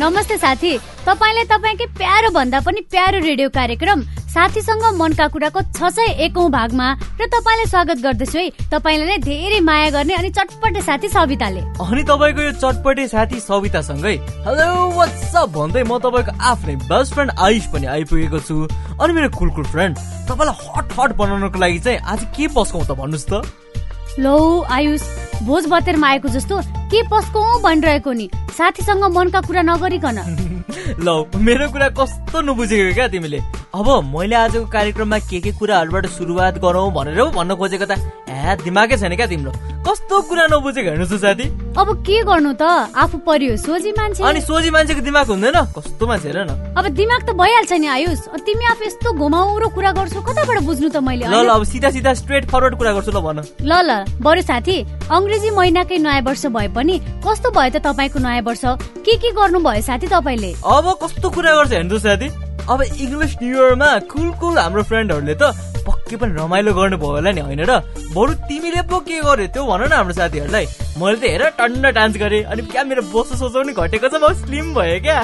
नमस्ते साथी। तपाईँले तपाईँकै प्यारो भन्दा पनि प्यारो रेडियो कार्यक्रम साथीसँग मनका कुराको छ सय एकौं भागमा र तपाईँलाई स्वागत गर्दछु है। तपाईँलाई नै धेरै माया गर्ने अनि चटपटे साथी सविताले। अनि तपाईँको यो चटपटे साथी सवितासँगै हेलो वाट्सअप भन्दै म तपाईँको आफ्नै बेस्ट फ्रेन्ड आयुष पनि आइपुगेको छु। अनि मेरो कुल फ्रेन्ड तपाईँलाई हट हट बनाउनको लागि चाहिँ आज के पस्काउँ त भन्नुहोस् त। लौ आयुष भोज बतेरमा आएको जस्तो के पस्को भनिरहेको नि? साथीसँग मनका कुरा नगरिकन। ल मेरो कुरा कस्तो नबुझेको क्या तिमीले? अब मैले आजको कार्यक्रममा के के कुराहरूबाट सुरुवात गरौँ भनेर भन्न खोजेको त। ए दिमागै छैन क्या तिम्रो। कस्तो कुरा नबुझेको हेर्नुहोस् साथी। अब के गर्नु त? आफू परियो सोझी मान्छे। अनि सोझी मान्छेको दिमाग हुँदैन? कस्तो मान्छे हेर न। अब दिमाग त भइहाल्छ नि आयुष। तिमी आफू यस्तो घुमाउरो कुरा गर्छौ कताबाट बुझ्नु त मैले ल ल अब सिधा सिधा स्ट्रेट फरवर्ड कुरा गर्छु ल भन। ल ल बरु साथी अङ्ग्रेजी महिनाकै नयाँ वर्ष भए पनि कस्तो भयो त तपाईँको नयाँ वर्ष? के के गर्नु भयो साथी तपाईँले? अब कस्तो कुरा गर्छ हेर्नु साथी। अब इङ्ग्लिस न्यु इयरमा कुल कुल हाम्रो फ्रेन्डहरूले त पक्कै पनि रमाइलो गर्नुभयो होला नि होइन र? बरु तिमीले पो के गर्यो त्यो भन न हाम्रो साथीहरूलाई। मैले त हेर टन्न डान्स गरेँ अनि क्या मेरो बोसो सोचो घटेको छ म स्लिम भयो क्या?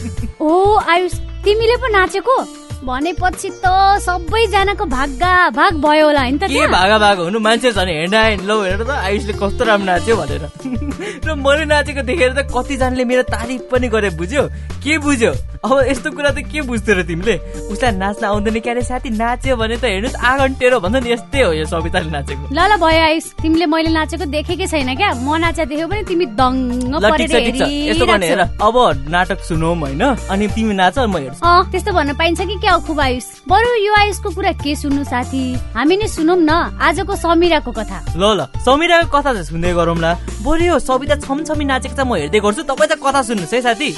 ओ आयुष तिमीले पो नाचेको? भनेपछि त सबैजनाको भागा भाग भयो होला नि त के भागा भाग हुनु? मान्छे छ नि हेर्न आएन लौ हेर त आयुषले कस्तो राम्रो नाच्यो भनेर। र मैले नाचेको देखेर त कतिजनाले मेरो तारिफ पनि गरे बुझ्यो? के बुझ्यो? अब यस्तो कुरा त के बुझ्थ्यौ र तिमीले? उसलाई नाच्न आउँदैन क्यारे साथी नाच्यो भने त हेर्नुहोस् आगन्टेरो भन्छ नि यस्तै हो यो सविताले नाचेको। ल ल भयो आयुष तिमीले मैले नाचेको देखेकै छैन क्या? म नाचा देख्यो भने तिमी दङ्ग यस्तो गर्ने अब नाटक सुनौ होइन? अनि तिमी नाच म हेर्छु। त्यस्तो भन्न पाइन्छ कि क्या? खुब आयुष बरु यो आयुषको कुरा के सुन्नु साथी? हामी नै सुनौ न आजको समिराको कथा। ल ल समिराको कथा चाहिँ सुन्दै गरौँ ल बरु यो सविता छमछमी नाचेको चाहिँ म हेर्दै गर्छु तपाईँ त कथा सुन्नुहोस् है साथी।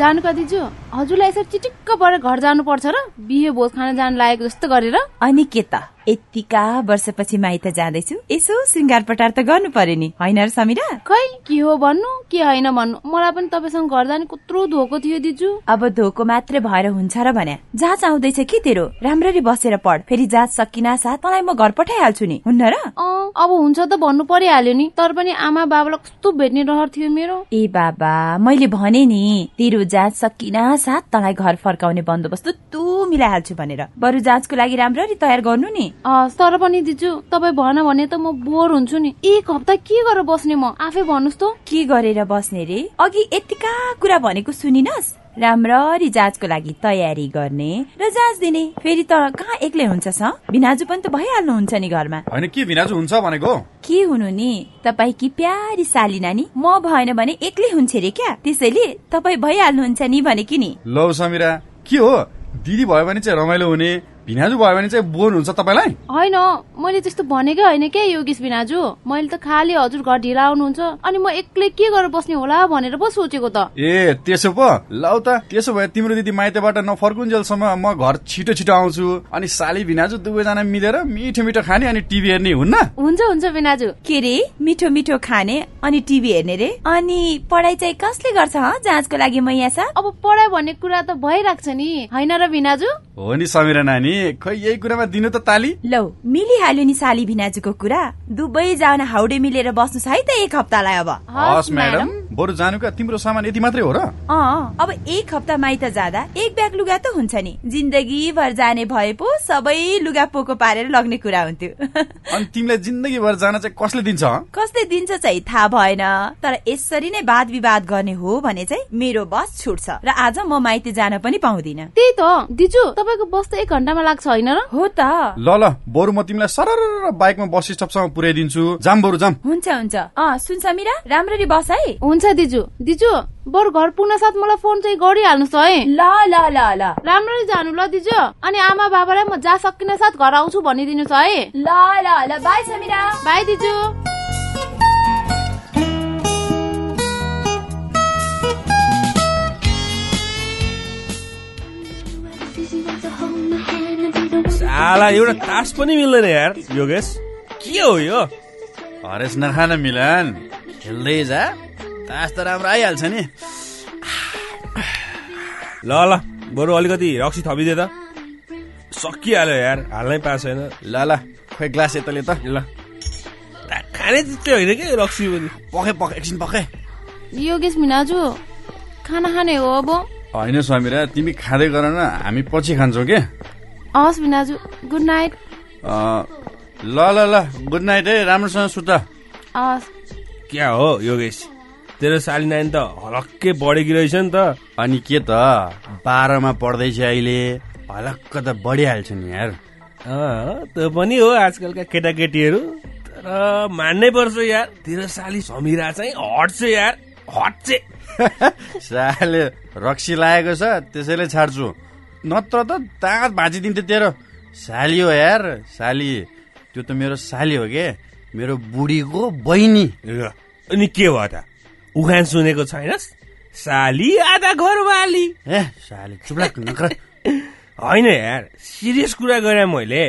जानुका दिजु हजुरलाई यसरी चिटिक्क परेर घर जानु पर्छ र बिहे भोज खान जानु लागेको जस्तो गरेर। अनि के त? यतिका वर्षपछि माइत जाँदैछु। यसो श्रृङ्गार पटार त गर्नु पर्यो नि। होइन र समिरा? खै के हो भन्नु? के होइन भन्नु? मलाई पनि तपाईँसँग घर जाने कत्रो धोको थियो दिजु। अब धोको मात्रै भएर हुन्छ र भन्या जाँच आउँदैछ कि तेरो? राम्ररी बसेर पढ। फेरि जाँच सकिना साथ। मलाई म घर पठाइहाल्छु नि। हुन्न र? अब हुन्छ त भन्नु परिहाल्यो नि। तर पनि आमा बाबालाई कस्तो भेट्ने रहर थियो मेरो। ए बाबा मैले भने नि तेरो जाँच सकिना साथ तँलाई घर फर्काउने बन्दोबस्त तु मिलाइहाल्छु भनेर। बरु जाँचको लागि राम्ररी तयार गर्नु नि। तर पनि दिजु तपाईँ भन भने त म बोर हुन्छु नि। एक हप्ता के गरेर बस्ने म? आफै भन्नुहोस् त। के गरेर बस्ने रे? अघि यतिका कुरा भनेको सुनिनस्। राम्ररी जाँचको लागि तयारी गर्ने। र जाँच दिने फेरि त कहाँ एक्लै हुन्छ स? भिनाजु पनि त भइहाल्नुहुन्छ नि घरमा। होइन के भिनाजु हुन्छ भनेको? के हुनु नि? तपाईँ कि प्यारी साली नानी? म भएन भने एक्लै हुन्छ रे क्या? त्यसैले तपाईँ भइहाल्नुहुन्छ नि भने कि नि? लौ समिरा के हो? दिदी भयो भने चाहिँ रमाइलो हुने। भिनाजु भयो भने चाहिँ बोर हुन्छ तपाईँलाई? होइन मैले त्यस्तो भनेकै होइन क्या योगेश भिनाजु? मैले त खालि हजुर घर ढिला आउनुहुन्छ अनि म एक्लै के गरेर बस्ने होला भनेर पो सोचेको त। ए त्यसो पो? लौ त त्यसो भए तिम्रो दिदी माइतबाट नफर्कुन्जेलसम्म म घर छिटो छिटो आउँछु। अनि साली भिनाजु दुवैजना मिलेर मिठो मिठो खाने अनि टिभी हेर्ने हुन्न? हुन्छ हुन्छ भिनाजु। के रे? मिठो मिठो खाने अनि टिभी हेर्ने रे? अनि पढाइ चाहिँ कसले गर्छ जाँचको लागि म यहाँ अब पढाइ भन्ने कुरा त भइरहेको छ नि। होइन र भिनाजु? हो नि समीरा नानी। खै यही कुरामा दिनु त ताली? लौ मिलिहाल्यो नि साली भिनाजुको कुरा। दुवै जान हाउडे मिलेर बस्नु है त एक हप्तालाई अब। हस् म्याडम। बरु जानुका तिम्रो सामान यति मात्रै हो र? अब एक हप्ता माइत जाँदा एक ब्याग लुगा त हुन्छ नि। जिन्दगी भर जाने भए पो सबै लुगा पोको पारेर लग्ने कुरा हुन्थ्यो। अनि तिमीलाई जिन्दगी भर जान चाहिँ कसले दिन्छ? कसले दिन्छ चाहिँ थाहा भएन। तर यसरी नै वाद विवाद गर्ने हो भने चाहिँ मेरो बस छुट्छ र आज म माइती जान पनि पाउँदिन। त्यही त। दिजु तपाईँको बस त एक घन्टामा लाग्छ होइन र? हो त। ल ल बरु म तिमीलाई सरर बाइकमा बस स्टपसम्म पुर्याइदिन्छु। जाम बरु जाम। हुन्छ हुन्छ। अँ सुन समिरा राम्ररी बस है। हुन्छ दिजु? दिजु बरु घर पुग्न साथ मलाई फोन चाहिँ गरिहाल्नुहोस् है। ल ल ल ल। राम्ररी जानु ल दिजु। अनि आमा बाबालाई म जा सकिने साथ घर आउँछु भनिदिनुहोस् है। ल ल ल। बाई समिरा। बाई दिजु। साला एउटा तास पनि मिल्दैन यार योगेश। के हो यो? हरेस नखान मिलन। खेल्दै जा तास त राम्रो आइहाल्छ नि। ल ल बरु अलिकति रक्सी थपिदिए त। सकिहाल्यो यार हाल्नै पाएको छैन। ल ल खोइ ग्लास यताले त। ल। खाने त्यस्तै होइन कि रक्सी पनि? पखे पखे एकछिन पखे। योगेश मिनाजु खाना खाने हो अब। होइन समीरा तिमी खाँदै गर न हामी पछि खान्छौँ के? हवस् मिनाजु गुड नाइट। ल ल ल गुड नाइट है राम्रोसँग सुत। हवस्। क्या हो योगेश? तेरो साली नानी त हलक्कै बढेकी रहेछ नि त। अनि के त? बाह्रमा पढ्दैछ अहिले। हलक्क त बढिहाल्छ नि यार। त्यो पनि हो आजकलका केटाकेटीहरू। तर मान्नै पर्छ यार तेरो साली समिरा चाहिँ हट छ यार हट चाहिँ साले रक्सी लागेको छ त्यसैले छाड्छु। नत्र त दाँत भाँचिदिन्थ्यो तेरो। साली हो यार साली। त्यो त मेरो साली हो के? मेरो बुढीको बहिनी। अनि के भयो त? उखान सुनेको छैनस् साली आधा घरवाली ए साली चुप्लाक नकर। होइन यार सिरियस कुरा गरे मैले।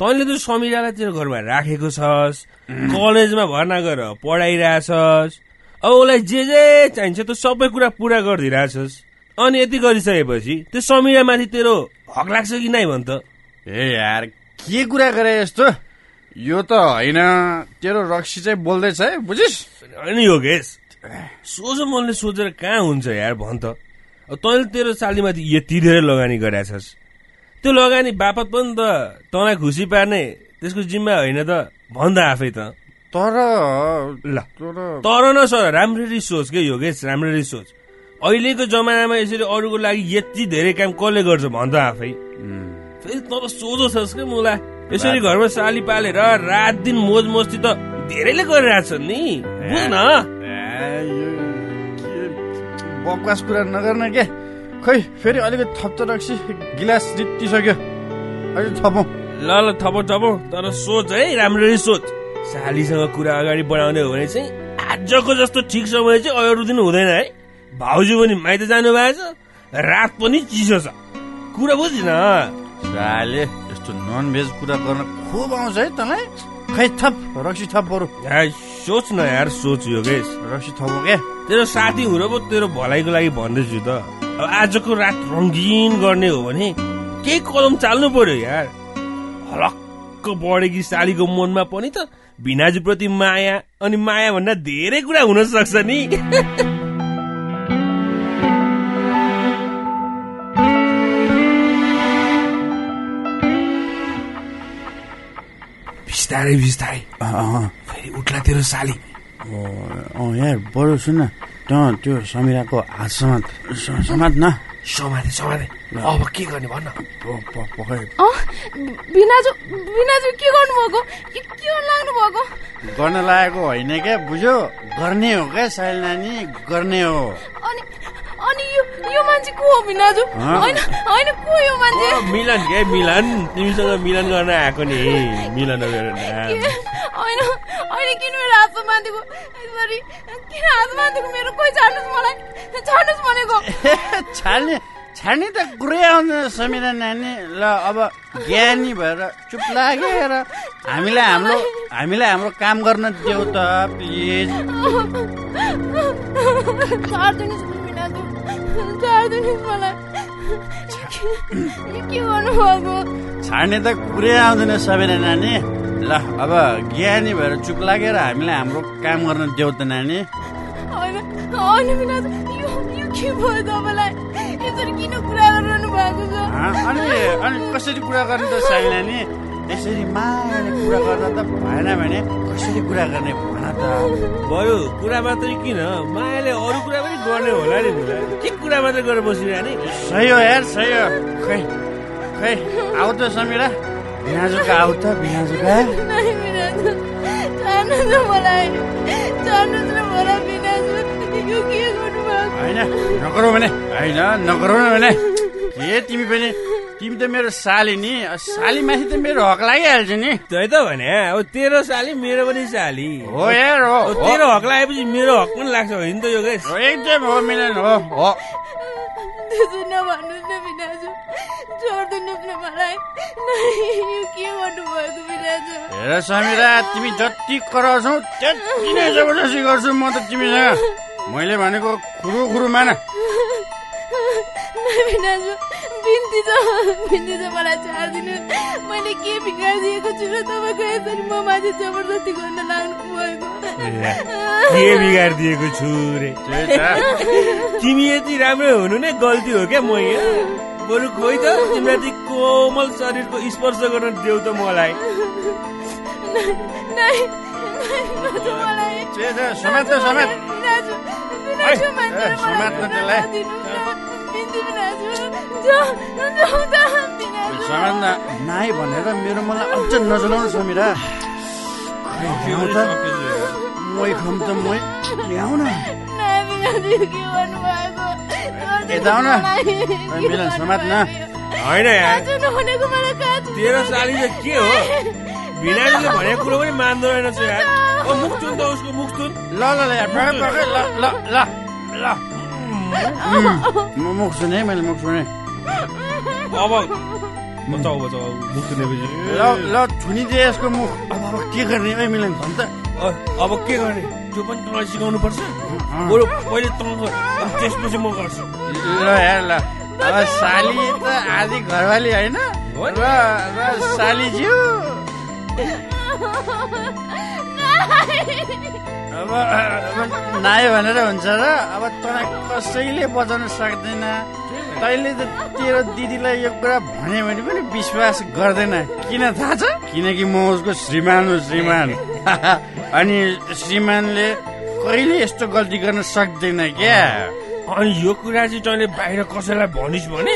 तैँले त समिरालाई तेरो घरमा राखेको छस् कलेजमा भर्ना गरेर पढाइरहेछस्। अब उसलाई जे जे चाहिन्छ त्यो सबै कुरा पुरा गरिदिइरहेछस्। अनि यति गरिसकेपछि त्यो समिरामाथि तेरो हक लाग्छ कि नै भन् त? ए यार के कुरा गरे यस्तो? यो त होइन तेरो रक्सी चाहिँ बोल्दैछ है बुझिस्? होइन योगेश। सोझो मनले सोचेर कहाँ हुन्छ यार भन् त। तैँले तेरो सालीमाथि यति धेरै लगानी गरेछस् त्यो लगानी बापत पनि त तँलाई खुसी पार्ने त्यसको जिम्मा होइन त भन् त आफै त। तर ल। तर न सर राम्ररी सोच के योगेश राम्ररी सोच। अहिलेको जमानामा यसरी अरूको लागि यति धेरै काम कसले गर्छ भन् त आफै। फेरि तँ त सोझो छस् क्या मुला यसरी घरमा साली पालेर रात दिन मोज मस्ती त धेरैले गरिरहेछ नि। बुझ न ए, यो के बकवास कुरा नगर्न के? खै फेरि अलिकति थप्छ रक्सी गिलास रित्तिसक्यो। अहिले थपौँ। ल ल थपो थपो। तर सोच है राम्ररी सोच। सालीसँग कुरा अगाडि बढाउने हो भने चाहिँ आजको जस्तो ठिक समय चाहिँ अरू दिन हुँदैन है। भाउजू पनि माइत जानु भएको छ रात पनि चिसो छ। कुरा बुझिन? साले यस्तो नन भेज कुरा गर्न खुब आउँछ है तँलाई। खै थप रक्सी थप बरु। सोच न यार सोच योगेश। रक्सी थपौँ के। तेरो साथी हुनु पो तेरो भलाइको लागि भन्दैछु त। अब आजको रात रङ्गीन गर्ने हो भने केही कदम चाल्नु पर्यो यार। हलक्क बढेकी सालीको मनमा पनि त भिनाजुप्रति माया अनि माया भन्दा धेरै कुरा हुन सक्छ नि। बिस्तारै बिस्तारै। फेरि उठ्ला तेरो साली। अँ यार बरु सुन तँ त्यो समिराको हात समात समात न। समाते समाते। अब के गर्ने भन्न बिनाजु बिनाजु के गर्नुभएको? के लाग्नु भएको गर्न लागेको होइन क्या बुझ्यो? गर्ने हो क्या साइल नानी गर्ने हो। अनि अनि यो यो मान्छे को हो बिनाजु हँ? होइन होइन को यो मान्छे? मिलन के? मिलन? तिमीसँग मिलन गर्न आएको नि। मिलन होइन होइन किन मेरो हात माथिको सरी किन हात माथिको मेरो? कोही छाड्नुहोस् मलाई। छाड्नुहोस् भनेको। छाड्ने छाड्ने त कुरै आउँदैन समिरा नानी। ल अब ज्ञानी भएर चुप लागेर हामीलाई हाम्रो हामीलाई हाम्रो काम गर्न देऊ त प्लिज। छाडिदिनुहोस् मलाई गर्नुभएको छाड्ने त कुरै आउँदैन समिरा नानी ल अब ज्ञानी भएर चुप लागेर हामीलाई हाम्रो काम गर्न देऊ त नानी के भयो तपाईँलाई यसरी किन कुरा गरिरहनु भएको छ अनि अनि कसरी कुरा गर्ने त साइल नानी यसरी मायाले कुरा गर्दा त भएन भने कसरी कुरा गर्ने भन त? भयो कुरा मात्रै किन? मायाले अरू कुरा पनि गर्ने होला नि के कुरा मात्रै गरेर बसिरहने सही हो यार सही हो। खै खै आऊ त समिरा। बिहाजुका आऊ त बिहाजुका। होइन नगरौ भने। होइन नगरौ न भने। के? तिमी पनि तिमी त मेरो साली नि। सालीमाथि त मेरो हक लागिहाल्छ नि। त्यही त भने अब तेरो साली मेरो पनि साली। हो यार हो। तेरो हक लागेपछि मेरो हक पनि लाग्छ होइन त योगेश हो, एकदम हो मिलन हो। हो। त्यसो नभन्नुहोस् न बिनाजु छोडिदिनुहोस् न मलाई। नै, यो के गर्नुभएको बिराजु हेर समिरा तिमी जति कराउँछौ त्यति नै जबरजस्ती गर्छु म त तिमीसँग। मैले भनेको खुरु खुरु मान बिन्ती छ बिन्ती छ मलाई छाडिदिनु मैले के बिगारिदिएको छु र तपाईँको यसरी म माथि जबरजस्ती गर्न लाग्नु भएको के बिगारिदिएको छु रे तिमी यति राम्रो हुनु नै गल्ती हो क्या म यहाँ बरु खोइ त तिमीलाई कोमल शरीरको स्पर्श गर्न देऊ त मलाई नै नै बिनाजु मलाई त्यही त समेत न समेत बिनाजु बिनाजु ए, मान्छे समात न त्यसलाई। नाइ भनेर मेरो मलाई अझ नजलाउनु समिरा मै खम त मै। ल्याउ न। के यता मिलन समात न। होइन तेरो साली हो? भिनाजुले भनेको कुरो पनि मान्दो रहेनछ यार ओ मुख चुन त उसको मुख चुन। ल। मुख सुने मैले मुख सुने अब बचाऊ बचाऊ मुख चुनेपछि ल ल छुनिदिए यसको मुख अब अब के गर्ने ओइ मिलन भन् त अब के गर्ने त्यो पनि तँलाई सिकाउनु पर्छ बरु पहिले तँ त्यसपछि म गर्छु ल यार ल अब साली त आधी घरवाली होइन र सालीज्यू अब नायो भनेर हुन्छ र अब तँलाई कसैले बचाउन सक्दैन। तैँले त तेरो दिदीलाई यो कुरा भन्यो भने पनि विश्वास गर्दैन। किन थाहा छ? किनकि म उसको श्रीमान हो श्रीमान। अनि श्रीमानले कहिले यस्तो गल्ती गर्न सक्दैन क्या? अनि यो कुरा चाहिँ तैँले बाहिर कसैलाई भनिस् भने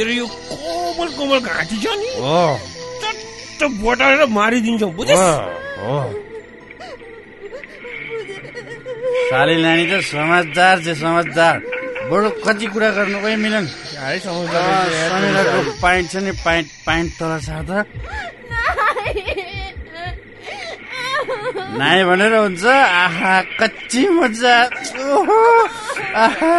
तेरो यो कोमल कोमल घाँटी छ नि। बटालेर मारिदिन्छौ बुझिस्? हो। साली नानी त समझदार चाहिँ समझदार। बरु कति कुरा गर्नु कोही मिलन। समिराको पाइन्ट छ नि पाइन्ट पाइन्ट तल छ त नाइ भनेर हुन्छ आहा कच्ची मजा। ओहो आहा।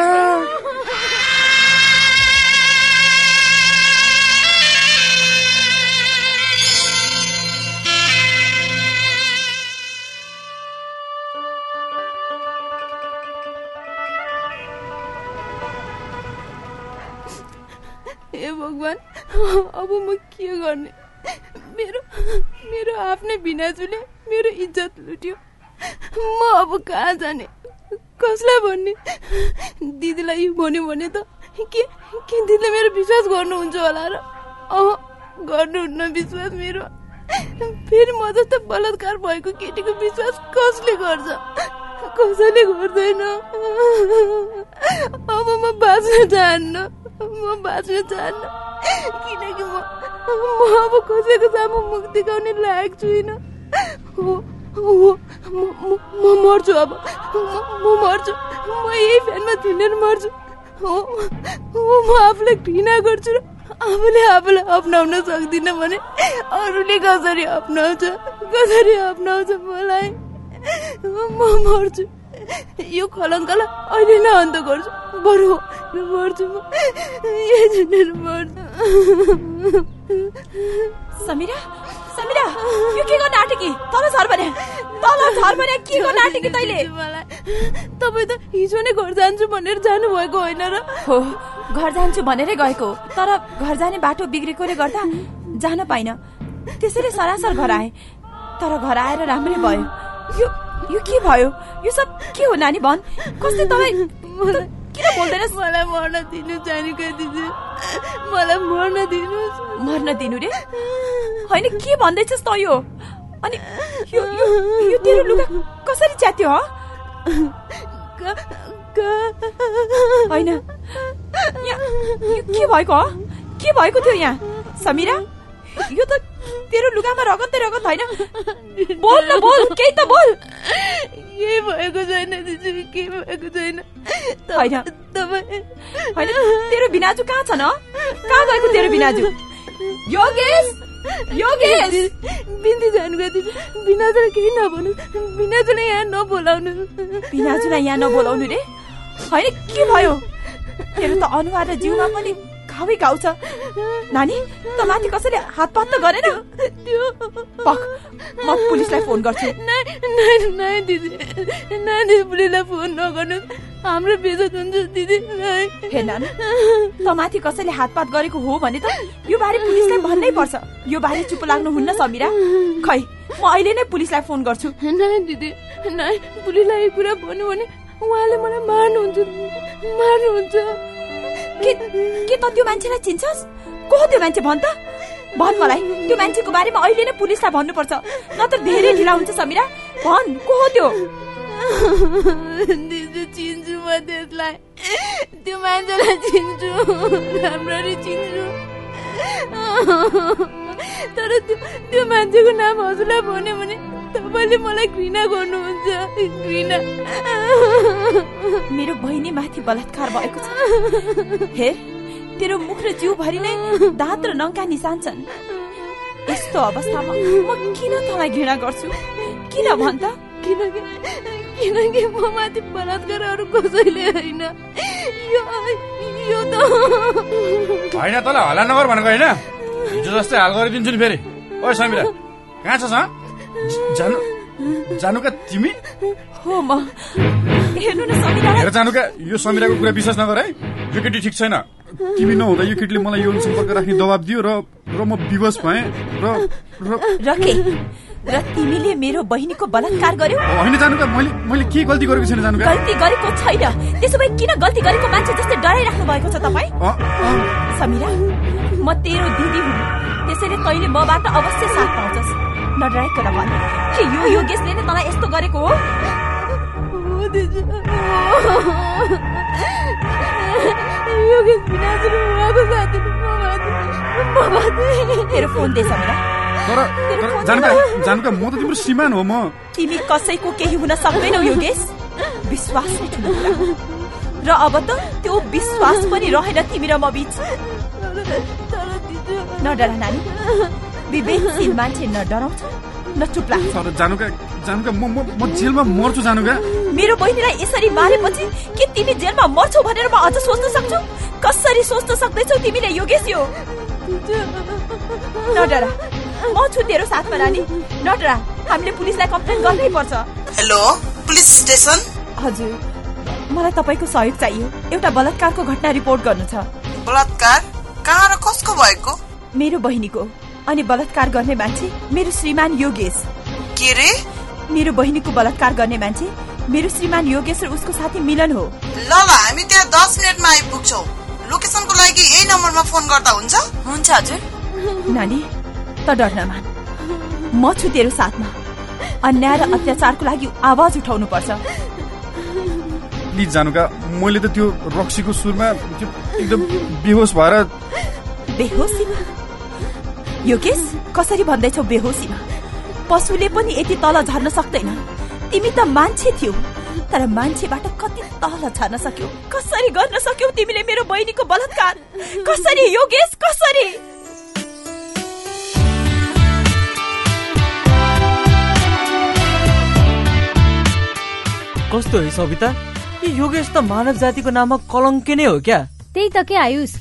हे भगवान् अब म के गर्ने? मेरो मेरो आफ्नै बिनाजुले मेरो इज्जत लुट्यो। म अब कहाँ जाने? कसलाई भन्ने? दिदीलाई भन्यो भने त के के दिदीले मेरो विश्वास गर्नुहुन्छ होला र? अँ गर्नुहुन्न विश्वास मेरो। फेरि म जस्तो बलात्कार भएको केटीको विश्वास कसले गर्छ? कसैले गर्दैन। अब म बाँच्न चाहन्न। म बाँच्न चाहन्न। किनकि म म अब कसैको सामु मुख देखाउने लायक छुइनँ। हो म मर्छु अब। म मर्छु। म यही फ्यानमा झुन्डेर मर्छु। हो हो म आफूलाई घृणा गर्छु र आफूले आफूलाई अप्नाउन सक्दिनँ भने अरूले कसरी अप्नाउँछ कसरी अप्नाउँछ मलाई? म मर्छु। यो कलङ्कलाई अहिले नै अन्त गर्छु। बरु मर्छु मर्छु। समिरा समिरा यो के गर्न आँटेकी? तल झर भने। तल झर भने के गर्न आँटेकी तैँले? मलाई। तपाईँ त हिजो नै घर जान्छु भनेर जानुभएको होइन र? हो घर जान्छु भनेरै गएको। तर घर जाने बाटो बिग्रेकोले गर्दा जान पाइन। त्यसैले सरासर घर आए। तर घर आएर राम्रै भयो। यो यो के भयो? यो सब के हो नानी भन्? कस्तै तपाईँ किन बोल्दैनस्? मलाई मर्न दिनु जानुका दिदी मलाई मर्न दिनुहोस् मर्न दिनु रे? होइन के भन्दैछस् त यो? अनि यो यो यो तेरो लुगा कसरी च्यात्यो ह? होइन। यहाँ के भएको हो? के भएको थियो यहाँ? समिरा यो त तेरो लुगामा रगतै रगत होइन बोल न बोल केही त बोल केही भएको छैन दिदी केही भएको छैन त- होइन। होइन तेरो बिनाजु कहाँ छ न कहाँ गएको तेरो बिनाजु योगेश योगेश बिन्ती जानुका दिदी बिनाजुलाई केही नभन्नु बिनाजुलाई यहाँ नबोलाउनु बिनाजुलाई यहाँ नबोलाउनु रे होइन के भयो तेरो त अनुहार र जिउमा पनि घाउै घाउ छ नानी त माथि कसैले हातपात त गरेन? म पुलिसलाई फोन गर्छु। दिदी पुलिसलाई फोन नगर्नु हाम्रो बेजत हुन्छ दिदी हे नानु त माथि कसैले हातपात गरेको हो भने त यो बारे पुलिसलाई भन्नै पर्छ। यो बारे चुप लाग्नु हुन्न समिरा। खै म अहिले नै पुलिसलाई फोन गर्छु। दिदी पुलिसलाई कुरा भन्यो भने उहाँले मलाई मार्नुहुन्छ। मार्नुहुन्छ। के के त त्यो मान्छेलाई चिन्छस्? को त्यो मान्छे भन् त? भन् मलाई। त्यो मान्छेको बारेमा अहिले नै पुलिसलाई भन्नुपर्छ। नत्र धेरै ढिला हुन्छ समिरा। भन् को हो त्यो? चिन्छु म त्यसलाई। त्यो मान्छेलाई चिन्छु। राम्ररी चिन्छु। तर त्यो त्यो मान्छेको नाम हजुरलाई भन्यो भने तपाईँले मलाई घृणा गर्नुहुन्छ घृणा। मेरो बहिनी माथि बलात्कार भएको छ। हेर तेरो मुख र जिउभरि नै दाँत र नङका निशान छन्। यस्तो अवस्थामा म किन तँलाई घृणा गर्छु? किन भन् त? किनकि किनकि म माथि बलात्कार अरू कसैले होइन? यो यो त होइन तँलाई हल्ला नगर भनेको होइन? हिजो जस्तै हाल गरिदिन्छु नि फेरि। ओ समिरा कहाँ छस् हँ? जानु जानुका तिमी? हो म हेर्नु न समिरालाई हेर जानुका यो समिराको कुरा विश्वास नगर है? यो केटी ठिक छैन। तिमी नहुँदा यो केटीले मलाई यौन सम्पर्क राख्ने दबाब दियो र र म विवश भएँ। र र र के र तिमीले मेरो बहिनीको बलात्कार गर्यौ? होइन जानुका मैले मैले के गल्ती गरेको छैन जानुका। गल्ती गरेको छैन। त्यसो भए किन गल्ती गरेको मान्छे जस्तै डराइराख्नु भएको छ तपाईँ? समिरा म तेरो दिदी हुँ। त्यसैले तैँले मबाट अवश्य साथ पाउँछस्। नडराइकन भन् के यो योगेशले नै तँलाई यस्तो गरेको हो? हो दिदी यो गीत विनाशले उहाँको साथी म माथि तेरो फोन दे समिरा तर तर जानुका जानुका म त तिम्रो श्रीमान हो म। तिमी कसैको केही हुन सक्दैनौ योगेश विश्वास नै ठुलो। र अब त त्यो विश्वास पनि रहेन तिमी र म बीच। नडरा नानी। विवेकशील मान्छे न डराउँछ न चुप लाग्छ तर जानुका जानुका म म म जेलमा मर्छु जानुका। मेरो बहिनीलाई यसरी मारेपछि के तिमी जेलमा मर्छौ भनेर म अझ सोच्न सक्छु? कसरी सोच्न सक्दैछौ तिमीले योगेश यो? नडरा म छु तेरो साथमा नानी नडरा हामीले पुलिसलाई कम्प्लेन गर्नै पर्छ। Hello police station? हजुर मलाई तपाईँको सहयोग चाहियो। एउटा बलात्कारको घटना रिपोर्ट गर्नु छ। बलात्कार? कहाँ र कसको भएको? मेरो बहिनीको। अनि बलात्कार गर्ने मान्छे मेरो श्रीमान योगेश। के रे? मेरो बहिनीको बलात्कार गर्ने मान्छे मेरो श्रीमान योगेश र उसको साथी मिलन हो। ल ल हामी त्यहाँ दस मिनटमा आइपुग्छौ। लोकेसनको लागि यही नम्बरमा फोन गर्दा हुन्छ? हुन्छ हजुर। नानी त डर नमान। म छु तेरो साथमा। अन्याय र अत्याचारको लागि आवाज उठाउनु पर्छ प्लिज जानुका मैले त त्यो रक्सीको सुरमा त्यो एकदम बेहोस भएर बेहोसीमा योगेश कसरी भन्दैछौ बेहोसीमा पशुले पनि यति तल झर्न सक्दैन। तिमी त मान्छे थियौ तर मान्छेबाट कति तल झर्न सक्यौ? कसरी गर्न सक्यौ तिमीले मेरो बहिनीको बलात्कार? कसरी योगेश कसरी? कस्तो है सविता? यो योगेश त मानव जातिको नामक कलङ्के नै हो क्या? त्यही त के आयुष?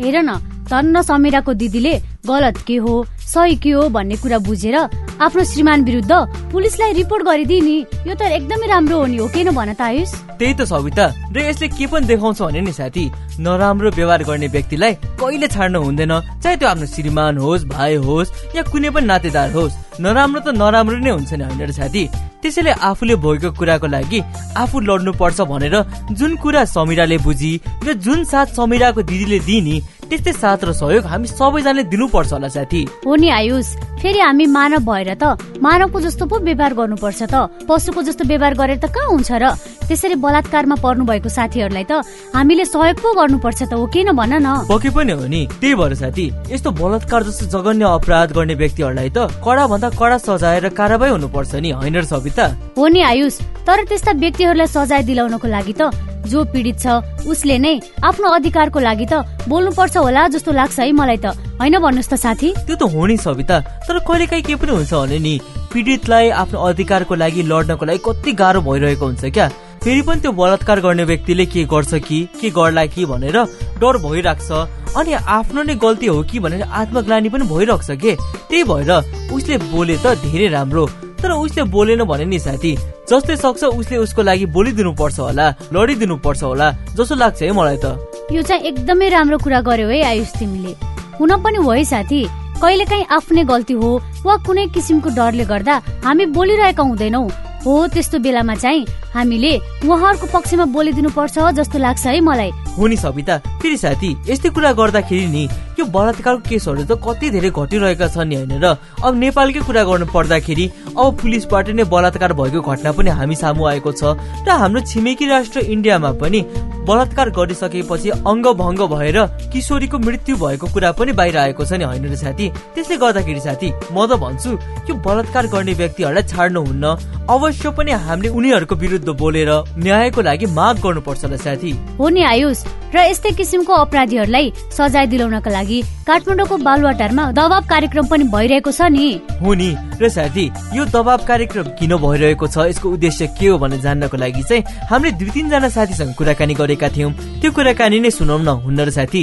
हेर न धन्न समिराको दिदीले गलत के हो सही के हो भन्ने कुरा बुझेर आफ्नो श्रीमान विरुद्ध पुलिसलाई रिपोर्ट गरिदिए नि यो त एकदमै राम्रो हो नि हो किन भन त आयुष? त्यही त सविता र यसले के पनि देखाउँछ भने नि साथी नराम्रो व्यवहार गर्ने व्यक्तिलाई कहिले छाड्नु हुँदैन चाहे त्यो आफ्नो श्रीमान होस् भाइ होस् या कुनै पनि नातेदार होस् नराम्रो त नराम्रो नै हुन्छ नि होइन साथी? त्यसैले आफूले भोगेको कुराको लागि आफू लड्नु पर्छ भनेर जुन कुरा समिराले बुझी र जुन साथ समिराको दिदीले दिए नि त्यस्तै साथ र सहयोग हामी सबैजनाले दिनुपर्छ होला साथी। हो नि आयुष। फेरि हामी मानव भएर त मानवको जस्तो पो व्यवहार गर्नुपर्छ त। पशुको जस्तो व्यवहार गरेर त कहाँ हुन्छ र? त्यसरी बलात्कारमा पर्नु भएको साथीहरूलाई त हामीले सहयोग पो गर्नुपर्छ त हो किन भन न। पक्कै पनि हो नि। त्यही भएर साथी यस्तो बलात्कार जस्तो जघन्य अपराध गर्ने व्यक्तिहरूलाई त कडा भन्दा कडा सजाय र कारवाही हुनुपर्छ नि होइन र सविता? हो नि आयुष। तर त्यस्ता व्यक्तिहरूलाई सजाय दिलाउनको लागि त जो पीडित छ उसले नै आफ्नो अधिकारको लागि त बोल्नुपर्छ होला जस्तो लाग्छ है मलाई त। होइन भन्नुहोस् त साथी। त्यो त हो नि सविता तर कहिलेकाहीँ के पनि हुन्छ भने नि। पीडितलाई आफ्नो अधिकारको लागि लड्नको लागि कति गाह्रो भइरहेको हुन्छ क्या। फेरि पनि त्यो बलात्कार गर्ने व्यक्तिले के गर्छ कि के गर्ला कि भनेर डर भइरहेको अनि आफ्नो नै गल्ती हो कि भनेर आत्मग्लानी पनि भइरहेको छ के? त्यही भएर उसले बोले त धेरै राम्रो। तर उसले बोलेन भने नि साथी जस्तै सक्छ उसले उसको लागि बोलिदिनु पर्छ होला लडिदिनु पर्छ होला जस्तो लाग्छ है मलाई त। यो चाहिँ एकदमै राम्रो कुरा गर्यो है आयुष तिमीले। हुन पनि हो है साथी कहिलेकाहीँ आफ्नै गल्ती हो वा कुनै किसिमको डरले गर्दा हामी बोलिरहेका हुँदैनौ। हो त्यस्तो बेलामा चाहिँ हामीले उहाँहरूको पक्षमा बोलिदिनु पर्छ जस्तो लाग्छ है मलाई। हो नि सविता फेरि साथी यस्तै कुरा गर्दाखेरि नि यो बलात्कारको केसहरू त कति धेरै घटिरहेका छन् नि होइन र अब नेपालकै कुरा गर्नु पर्दाखेरि अब पुलिसबाट नै बलात्कार भएको घटना पनि हामी सामु आएको छ र हाम्रो छिमेकी राष्ट्र इन्डियामा पनि बलात्कार गरिसकेपछि अङ्ग भङ्ग भएर किशोरीको मृत्यु भएको कुरा पनि बाहिर आएको छ नि होइन र साथी? त्यसले गर्दाखेरि साथी म त भन्छु यो बलात्कार गर्ने व्यक्तिहरूलाई छाड्नुहुन्न। अवश्य पनि हामीले उनीहरूको विरुद्ध बोलेर न्यायको लागि माग गर्नुपर्छ र साथी। हो नि आयुष र यस्तै किसिमको अपराधीहरूलाई सजाय दिलाउनका लागि काठमाडौँको बालुवाटारमा दबाव कार्यक्रम पनि भइरहेको छ नि। हो नि। र साथी यो दबाव कार्यक्रम किन भइरहेको छ? यसको उद्देश्य के हो भनेर जान्नको लागि चाहिँ हामीले दुई तिनजना साथीसँग कुराकानी गरेका थियौँ। त्यो कुराकानी नै सुनाउन हुन्न र साथी?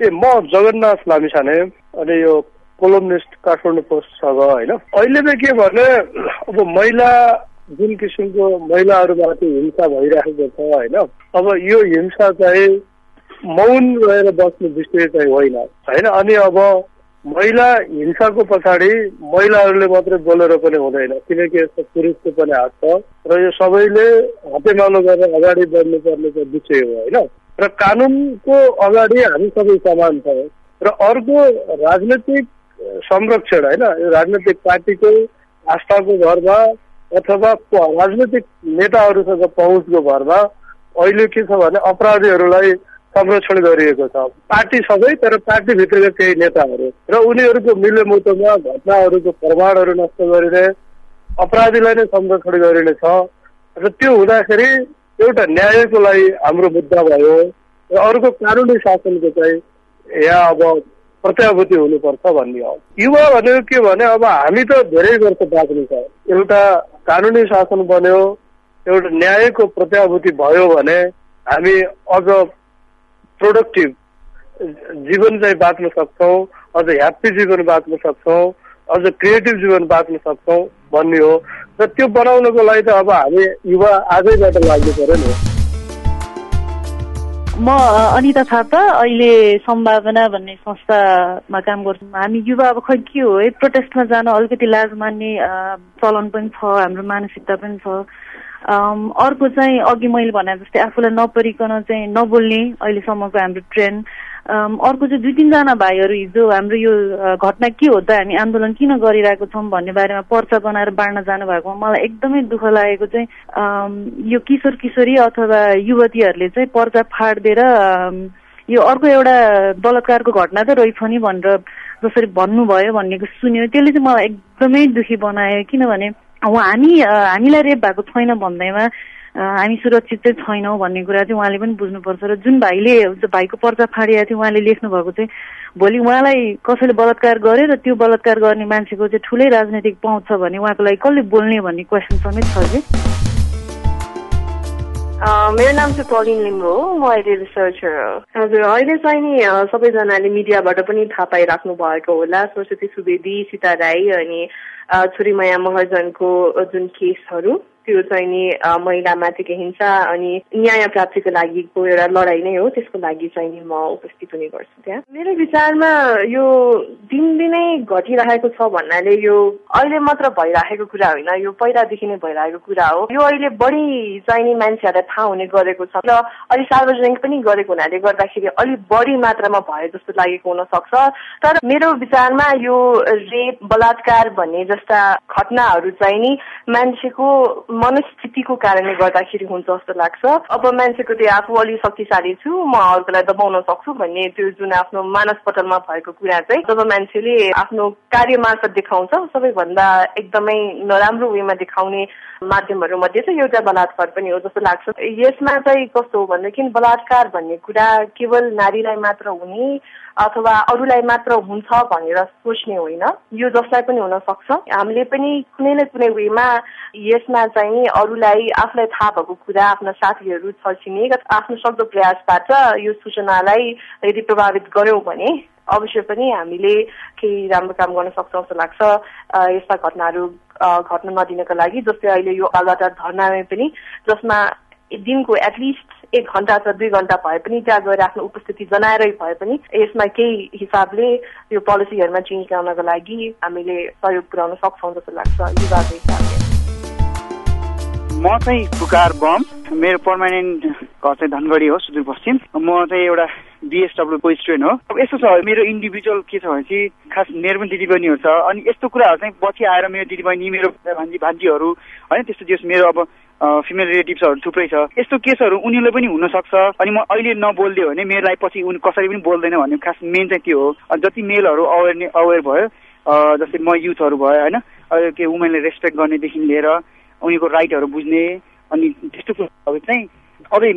ए म जगन्नाथ लामिछाने अनि यो कोलमनिस्ट काठमाडौँ पोस्टसँग होइन? अहिले चाहिँ के भने अब महिला जुन किसिमको महिलाहरूमाथि हिंसा भइरहेको छ होइन? अब यो हिंसा चाहिँ मौन रहेर बस्ने विषय चाहिँ होइन। होइन अनि अब महिला हिंसाको पछाडि महिलाहरूले मात्रै बोलेर पनि हुँदैन किनकि यस्तो पुरुषको पनि हात छ र यो सबैले हातेमालो गरेर अगाडि बढ्नुपर्ने चाहिँ विषय हो होइन? र कानुनको अगाडि हामी सबै समान छौँ र अर्को राजनैतिक संरक्षण होइन? राजनैतिक पार्टीको आस्थाको भरमा अथवा राजनैतिक नेताहरूसँग पहुँचको भरमा अहिले के छ भने अपराधीहरूलाई संरक्षण गरिएको छ। पार्टी सबै तर पार्टीभित्रका केही नेताहरू। र उनीहरूको मिलेमुतोमा घटनाहरूको प्रमाणहरू नष्ट गरिने अपराधीलाई नै संरक्षण गरिने छ। र त्यो हुँदाखेरि एउटा न्यायको लागि हाम्रो मुद्दा भयो। र अर्को कानुनी शासनको चाहिँ यहाँ अब प्रत्याभूति हुनुपर्छ भन्ने हो। युवा भनेको के भने अब हामी त धेरै वर्ष बाँच्नु छ। एउटा कानुनी शासन बन्यो एउटा न्यायको प्रत्याभूति भयो भने हामी अझ प्रोडक्टिभ जीवन चाहिँ बाँच्न सक्छौँ अझ ह्याप्पी जीवन बाँच्न सक्छौँ अझ क्रिएटिभ जीवन बाँच्न सक्छौँ भन्ने हो। र त्यो बनाउनको लागि त अब हामी युवा आजैबाट लाग्नु पर्यो नि म अनिता थापा अहिले सम्भावना भन्ने संस्थामा काम गर्छु। हामी युवा अब खै के हो है प्रोटेस्टमा जान अलिकति लाज मान्ने चलन पनि छ हाम्रो मानसिकता पनि छ। अर्को चाहिँ अघि मैले भने जस्तै आफूलाई नपरिकन चाहिँ नबोल्ने अहिलेसम्मको हाम्रो ट्रेन्ड अर्को चाहिँ दुई तिनजना भाइहरू हिजो हाम्रो यो घटना के हो त हामी आन्दोलन किन गरिरहेको छौँ भन्ने बारेमा पर्चा बनाएर बाँड्न जानुभएकोमा मलाई एकदमै दुःख लागेको चाहिँ यो किशोर किशोरी अथवा युवतीहरूले चाहिँ पर्चा फाडिदिएर यो अर्को एउटा बलात्कारको घटना त रहेछ नि भनेर जसरी भन्नुभयो भन्नेको सुन्यो। त्यसले चाहिँ मलाई एकदमै दुखी बनायो किनभने हामी हामीलाई रेप भएको छैन भन्दैमा हामी सुरक्षित चाहिँ छैनौँ भन्ने कुरा चाहिँ उहाँले पनि बुझ्नुपर्छ र जुन भाइले भाइको पर्चा फाडिएको थियो उहाँले लेख्नु भएको चाहिँ भोलि उहाँलाई कसैले बलात्कार गर्यो र त्यो बलात्कार गर्ने मान्छेको चाहिँ ठुलै राजनैतिक छ भने उहाँको लागि कसले बोल्ने भन्ने क्वेसन समेत छ कि? मेरो नाम चाहिँ पलिन लिम्बू हो म अहिले रिसर्चर हो। हजुर अहिले चाहिँ नि सबैजनाले मिडियाबाट पनि थाहा पाइराख्नु भएको होला। सरस्वती सुवेदी सीता राई अनि छोरी माया महर्जनको जुन केसहरू त्यो चाहिँ नि महिलामाथिको हिंसा अनि न्याय प्राप्तिको लागिको एउटा लडाइँ नै हो। त्यसको लागि चाहिँ नि म उपस्थित हुने गर्छु त्यहाँ। मेरो विचारमा यो दिनदिनै घटिरहेको छ भन्नाले यो अहिले मात्र भइरहेको कुरा होइन। यो पहिलादेखि नै भइरहेको कुरा हो। यो अहिले बढी चाहिँ नि मान्छेहरूलाई थाहा हुने गरेको छ। र अलि सार्वजनिक पनि गरेको हुनाले गर्दाखेरि अलिक बढी मात्रामा भयो जस्तो लागेको हुन सक्छ तर मेरो विचारमा यो रेप बलात्कार भन्ने जस्ता घटनाहरू चाहिँ नि मान्छेको मनस्थितिको कारणले गर्दाखेरि हुन्छ जस्तो लाग्छ। अब मान्छेको त्यो आफू अलि शक्तिशाली छु म अरूलाई दबाउन सक्छु भन्ने त्यो जुन आफ्नो मानस पटलमा भएको कुरा चाहिँ जब मान्छेले आफ्नो कार्य मार्फत देखाउँछ सबैभन्दा एकदमै नराम्रो वेमा देखाउने माध्यमहरू मध्ये चाहिँ एउटा बलात्कार पनि हो जस्तो लाग्छ। यसमा चाहिँ कस्तो हो भनेदेखि बलात्कार भन्ने कुरा केवल नारीलाई मात्र हुने अथवा अरूलाई मात्र हुन्छ भनेर सोच्ने होइन। यो जसलाई पनि हुन सक्छ। हामीले पनि कुनै न कुनै वेमा यसमा चाहिँ अरूलाई आफूलाई थाहा भएको कुरा आफ्ना साथीहरू छरछिने आफ्नो सक्दो प्रयासबाट यो सूचनालाई यदि प्रभावित गर्यौँ भने अवश्य पनि हामीले केही राम्रो काम गर्न सक्छौँ जस्तो लाग्छ यस्ता घटनाहरू घट्न नदिनको लागि जस्तै अहिले यो अलगटा धर्नामा पनि जसमा दिनको एटलिस्ट एक घन्टा अथवा दुई घन्टा भए पनि त्यहाँ गएर आफ्नो उपस्थिति जनाएरै भए पनि यसमा केही हिसाबले यो पोलिसीहरूमा चेन्ज ल्याउनको लागि हामीले सहयोग पुर्याउन सक्छौँ जस्तो लाग्छ। युवाको हिसाबले म चाहिँ पुकार बम मेरो पर्मानेन्ट घर चाहिँ धनगढी हो सुदूरपश्चिम। म चाहिँ एउटा बिएसडब्ल्यूको स्टुडेन्ट हो। अब यस्तो छ मेरो इन्डिभिजुअल के छ भने चाहिँ खास मेरो पनि दिदीबहिनीहरू छ अनि यस्तो कुराहरू चाहिँ पछि आएर मेरो दिदीबहिनी मेरो भान्जी भान्जीहरू होइन त्यस्तो जे मेरो अब फिमेल रिलेटिभ्सहरू थुप्रै छ। यस्तो केसहरू उनीहरूले पनि हुनसक्छ अनि म अहिले नबोलिदियो भने मेरो लागि पछि उनी कसरी पनि बोल्दैन भन्ने खास मेन चाहिँ त्यो हो जति मेलहरू अवेर अवेर भयो जस्तै म युथहरू भयो होइन के वुमेनले रेस्पेक्ट गर्नेदेखि लिएर उनीको राइटहरू बुझ्ने अनि त्यस्तो कुराहरू चाहिँ अझै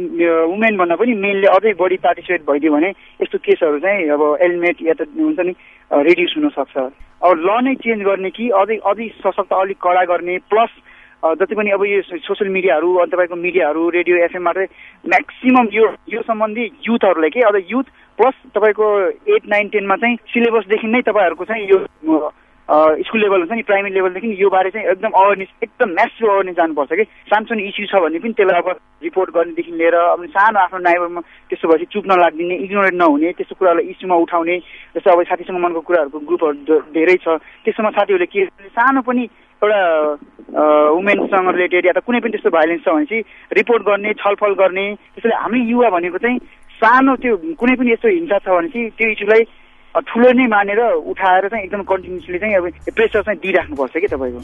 वुमेन भन्दा पनि मेनले अझै बढी पार्टिसिपेट भइदियो भने यस्तो केसहरू चाहिँ अब एलिमेट या त हुन्छ नि रिड्युस हुनसक्छ। अब ल नै चेन्ज गर्ने कि अझै अझै सशक्त अलिक कडा गर्ने प्लस जति पनि अब यो सोसियल मिडियाहरू अनि तपाईँको मिडियाहरू रेडियो एफएममा चाहिँ म्याक्सिमम् यो यो सम्बन्धी युथहरूलाई के अझ युथ प्लस तपाईँको एट नाइन टेनमा चाहिँ सिलेबसदेखि नै तपाईँहरूको चाहिँ यो स्कुल लेभल हुन्छ नि प्राइमेरी लेभलदेखि यो बारे चाहिँ एकदम अवेरनेस एकदम म्यासिभ अवेरनेस जानुपर्छ कि। सानसानो इस्यु छ भने पनि त्यसलाई अब रिपोर्ट गर्नेदेखि लिएर अब सानो आफ्नो नाइबरमा त्यस्तो भएपछि चुप नलागिदिने इग्नोरेट नहुने त्यस्तो कुराहरूलाई इस्युमा उठाउने जस्तो अब साथीसँग मनको कुराहरूको ग्रुपहरू धेरै छ। त्यसोमा साथीहरूले के सानो पनि एउटा वुमेन्ससँग रिलेटेड या त कुनै पनि त्यस्तो भाइलेन्स छ भने चाहिँ रिपोर्ट गर्ने छलफल गर्ने त्यसरी हामी युवा भनेको चाहिँ सानो त्यो कुनै पनि यस्तो हिंसा छ भने चाहिँ त्यो इस्युलाई ठुलो नै मानेर उठाएर चाहिँ एकदम कन्टिन्युसली चाहिँ अब प्रेसर चाहिँ दिइराख्नुपर्छ कि तपाईँको।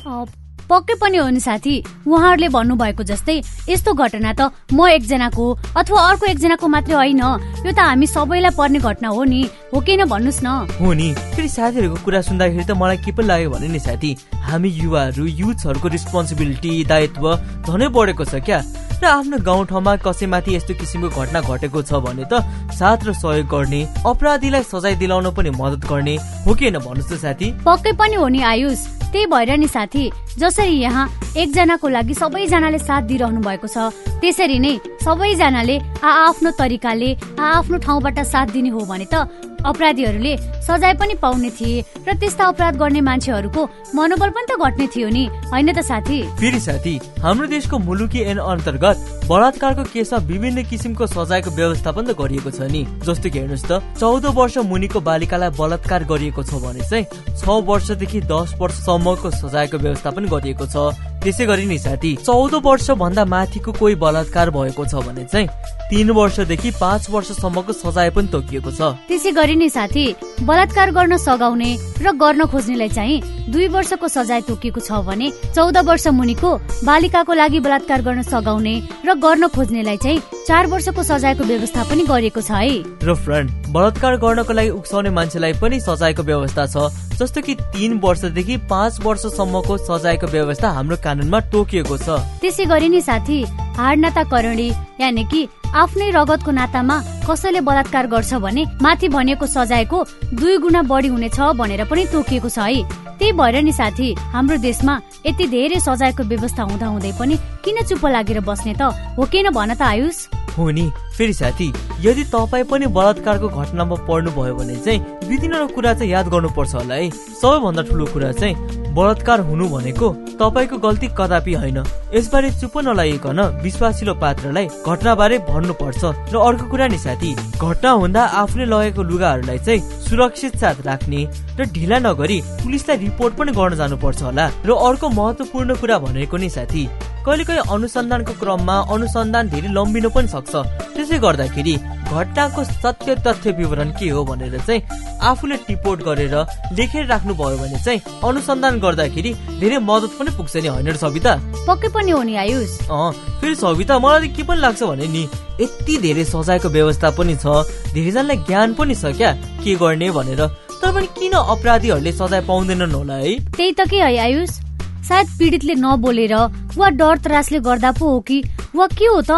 पक्कै पनि हो नि साथी। उहाँहरूले भन्नुभएको जस्तै यस्तो घटना त म एकजनाको अथवा अर्को एकजनाको मात्रै होइन। यो त हामी सबैलाई पर्ने घटना हो नि। हो किन भन्नुहोस् न। हो नि। फेरि साथीहरूको कुरा सुन्दाखेरि त मलाई के पनि लाग्यो भने नि साथी हामी युवाहरू युथहरूको रिस्पोन्सिबिलिटी दायित्व झनै बढेको छ क्या। र आफ्नो गाउँठाउँमा कसैमाथि यस्तो किसिमको घटना घटेको छ भने त साथ र सहयोग गर्ने अपराधीलाई सजाय दिलाउन पनि मदत गर्ने हो कि होइन भन्नुहोस् त साथी। पक्कै पनि हो नि आयुष। त्यही भएर नि साथी जसरी यहाँ एकजनाको लागि सबैजनाले साथ दिइरहनु भएको छ त्यसरी नै सबैजनाले आ आफ्नो तरिकाले आ आफ्नो ठाउँबाट साथ दिने हो भने त अपराधीहरूले सजाय पनि पाउने थिए र त्यस्ता अपराध गर्ने मान्छेहरूको मनोबल पनि त घट्ने थियो नि होइन त साथी? फेरि साथी हाम्रो देशको मुलुकी ऐन अन्तर्गत बलात्कारको केसमा विभिन्न किसिमको सजायको व्यवस्था पनि त गरिएको छ नि। जस्तो कि हेर्नुहोस् त चौध वर्ष मुनिको बालिकालाई बलात्कार गरिएको छ भने चाहिँ छ वर्षदेखि दस वर्षसम्मको सजायको व्यवस्था पनि गरिएको छ। त्यसै गरी नि साथी चौध वर्ष भन्दा माथिको कोही बलात्कार भएको छ भने चाहिँ तीन वर्षदेखि पाँच वर्षसम्मको सजाय पनि तोकिएको छ। त्यसै गरी नि साथी बलात्कार गर्न सघाउने र गर्न खोज्नेलाई चाहिँ दुई वर्षको सजाय तोकिएको छ भने चौध वर्ष मुनिको बालिकाको लागि बलात्कार गर्न सघाउने र गर्न खोज्नेलाई चाहिँ चार वर्षको सजायको व्यवस्था पनि गरिएको छ है। र फ्रेन्ड बलात्कार गर्नको लागि उक्साउने मान्छेलाई पनि सजायको व्यवस्था छ जस्तो कि तीन वर्षदेखि पाँच वर्षसम्मको सजायको व्यवस्था हाम्रो कानुनमा तोकिएको छ। त्यसै गरी नि साथी हार नाता करणी यानि कि आफ्नै रगतको नातामा कसैले बलात्कार गर्छ भने माथि भनेको सजायको दुई गुणा बढी हुनेछ भनेर पनि तोकिएको छ है। त्यही भएर नि साथी हाम्रो देशमा यति धेरै सजायको व्यवस्था हुँदा हुँदै पनि किन चुप लागेर बस्ने त? हो किन भन त आयुष। हो नि। फेरि साथी यदि तपाईँ पनि बलात्कारको घटनामा पर्नु भयो भने चाहिँ दुई तिनवटा कुरा चाहिँ याद गर्नुपर्छ होला है। सबैभन्दा ठुलो कुरा चाहिँ बलात्कार हुनु भनेको तपाईँको गल्ती कदापि होइन। यसबारे चुप नलागिकन विश्वासिलो पात्रलाई घटनाबारे भन्नुपर्छ। र अर्को कुरा नि साथी घटना हुँदा आफूले लगेको लुगाहरूलाई चाहिँ सुरक्षित साथ राख्ने र ढिला नगरी पुलिसलाई रिपोर्ट पनि गर्न जानुपर्छ होला। र अर्को महत्वपूर्ण कुरा भनेको नि साथी कहिले कहिले अनुसन्धानको क्रममा अनुसन्धान धेरै लम्बिन पनि सक्छ। त्यसै गर्दाखेरि घटनाको सत्य तथ्य विवरण के हो भनेर चाहिँ आफूले टिपोट गरेर लेखेर राख्नु भयो भने चाहिँ अनुसन्धान गर्दाखेरि धेरै मद्दत पनि पुग्छ नि होइन सविता? पक्कै पनि हो नि आयुष। अँ फेरि सविता मलाई के पनि लाग्छ भने नि यति धेरै सजायको व्यवस्था पनि छ धेरैजनालाई ज्ञान पनि छ क्या के गर्ने भनेर। तर पनि किन अपराधीहरूले सजाय पाउँदैनन् होला है? त्यही त के है आयुष? सायद पीडितले नबोलेर वा डर त्रासले गर्दा पो हो कि? वा के हो त?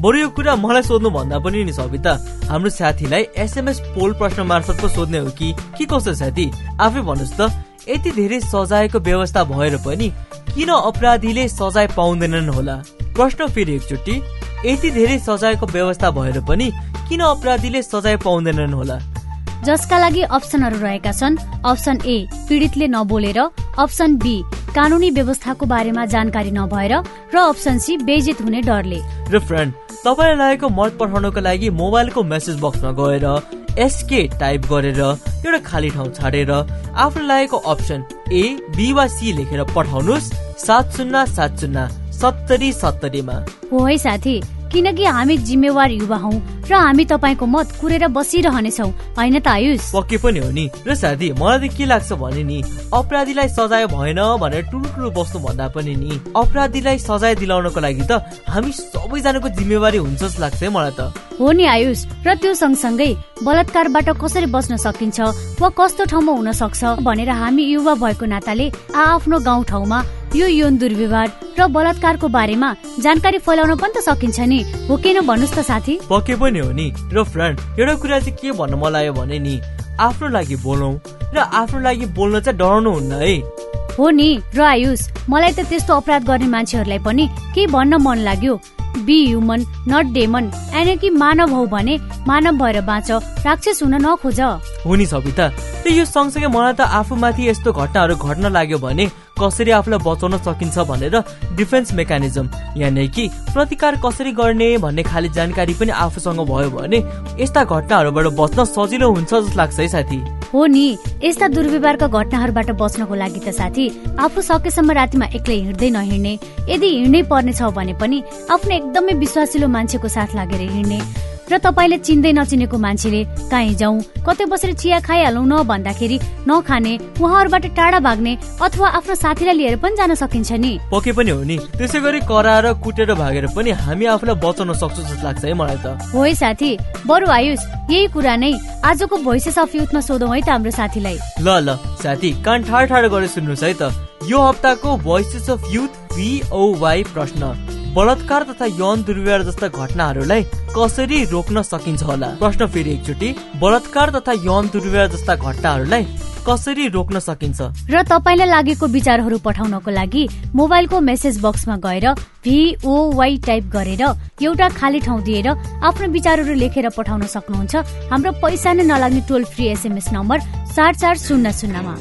बरु यो कुरा मलाई सोध्नु भन्दा पनि नि सविता हाम्रो साथीलाई एसएमएस पोल प्रश्न मार्फत पो सोध्ने हो कि? के कस्तो साथी? आफै भन्नुहोस् त। यति धेरै सजायको व्यवस्था भएर पनि किन अपराधीले सजाय पाउँदैनन् होला? प्रश्न फेरि एकचोटि यति धेरै सजायको व्यवस्था भएर पनि किन अपराधीले सजाय पाउँदैनन् होला? जसका लागि अप्सनहरू रहेका छन्। अप्सन ए पीडितले नबोलेर। अप्सन बी कानूनी व्यवस्थाको बारेमा जानकारी नभएर। र अप्सन सी बेजित हुने डरले। र फ्रेन्ड तपाईँलाई लागेको मत पठाउनको लागि मोबाइलको मेसेज बक्समा गएर एसके टाइप गरेर एउटा खाली ठाउँ छाडेर आफूलाई लागेको अप्सन ए बी वा सी लेखेर पठाउनुहोस्। सात शून्य सात शून्य सत्तरी सत्तरीमा। हो है साथी। किनकि हामी जिम्मेवार युवा हौ र हामी तपाईँको मत कुरेर बसिरहनेछौ। होइन त आयुष? पक्कै पनि हो नि। र साथी मलाई के लाग्छ भने नि अपराधीलाई सजाय भएन भनेर ठुलो बस्नु भन्दा पनि नि अपराधीलाई सजाय दिलाउनको लागि त हामी सबैजनाको जिम्मेवारी हुन्छ जस्तो लाग्छ है मलाई त। हो नि आयुष। र त्यो सँगसँगै बलात्कारबाट कसरी बच्न सकिन्छ वा कस्तो ठाउँमा हुन सक्छ भनेर हामी युवा भएको नाताले आफ्नो गाउँ ठाउँमा यो यौन दुर्व्यवहार र बलात्कारको बारेमा जानकारी फैलाउन पनि त सकिन्छ नि। हो किन भन्नुहोस् त साथी। पक्कै पनि हो नि। र फ्रेन्ड एउटा कुरा चाहिँ के भन्न मन लाग्यो भने नि आफ्नो लागि बोलौँ र आफ्नो लागि बोल्न चाहिँ डराउनु हुन्न है। हो नि। र आयुष मलाई त त्यस्तो अपराध गर्ने मान्छेहरूलाई पनि केही भन्न मन लाग्यो? बी ह्युमन नट डेमन यानि कि मानव हौ भने मानव भएर बाँच राक्षस हुन नखोज। हो नि सविता र यो सँगसँगै मलाई त आफूमाथि यस्तो घटनाहरू घट्न लाग्यो भने कसरी आफूलाई बचाउन सकिन्छ भनेर डिफेन्स मेकानिजम यानि कि प्रतिकार कसरी गर्ने भन्ने खाली जानकारी पनि आफूसँग भयो भने यस्ता घटनाहरूबाट बच्न सजिलो हुन्छ जस्तो लाग्छ है साथी। हो नि यस्ता दुर्व्यवहारका घटनाहरूबाट बच्नको लागि त साथी आफू सकेसम्म रातिमा एक्लै हिँड्दै नहिँड्ने यदि हिँड्नै पर्ने छ भने पनि आफ्नो एकदमै विश्वासिलो मान्छेको साथ लागेर हिँड्ने। र तपाईँले चिन्दै नचिनेको मान्छेले काहीँ जाउँ कतै बसेर चिया खाइहालौँ न भन्दाखेरि नखाने उहाँहरूबाट टाढा भाग्ने अथवा आफ्नो साथीलाई लिएर पनि जान सकिन्छ नि। पक्कै पनि हो नि। त्यसै गरी कराएर कुटेर भागेर पनि हामी आफूलाई बचाउन सक्छौँ जस्तो लाग्छ है मलाई त। हो साथी बरु आयुष यही कुरा नै आजको भोइसेस अफ युथमा सोधौँ है त हाम्रो साथीलाई। ल ल साथी कान ठाडो ठाडो गरेर सुन्नुहोस् है त। यो हप्ताको भोइसेस अफ युथ प्रश्न। बलात्कार तथा यौन दुर्व्यवहार जस्ता घटनाहरूलाई कसरी रोक्न सकिन्छ होला? प्रश्न फेरि एकचोटि बलात्कार तथा यौन दुर्व्यवहार जस्ता घटनाहरूलाई कसरी रोक्न सकिन्छ? र तपाईँलाई लागेको विचारहरू पठाउनको लागि मोबाइलको मेसेज बक्समा गएर भिओवाई टाइप गरेर एउटा खाली ठाउँ दिएर आफ्नो विचारहरू लेखेर पठाउन सक्नुहुन्छ। हाम्रो पैसा नै नलाग्ने टोल फ्री एसएमएस नम्बर चार चार शून्य शून्यमा।